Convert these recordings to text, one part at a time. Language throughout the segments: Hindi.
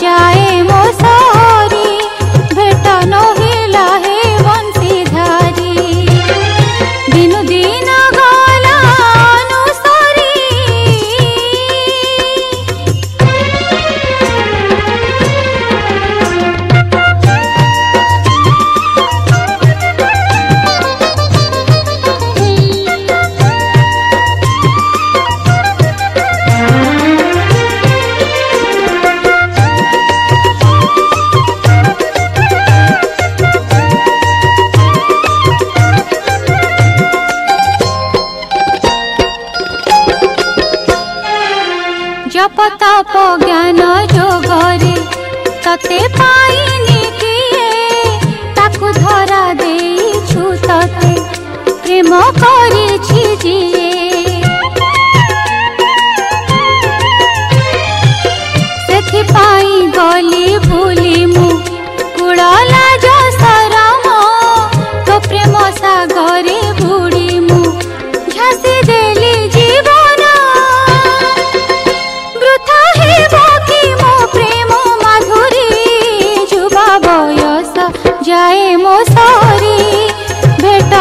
जाए मोसा प्रताप ज्ञान जोगरे तते पाई जाए मोसारी, भेट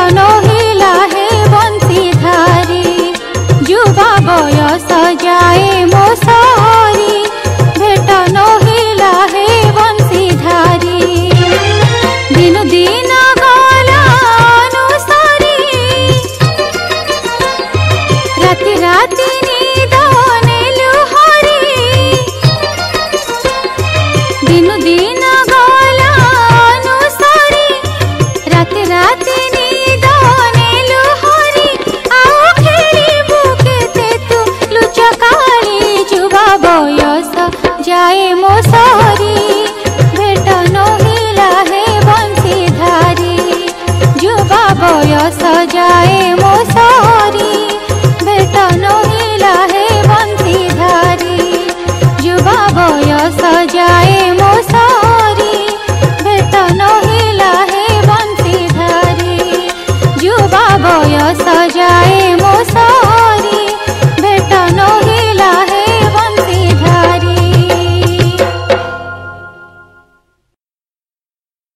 हिला हे बंसी धारी। युवा बयस जाए मोसारी भेटन हिला हे बंसी धारी। दिन दिन राति दिन दिन जाए मोसारी बेटा नोहिला ने भक्ति धारी। युवा य जाए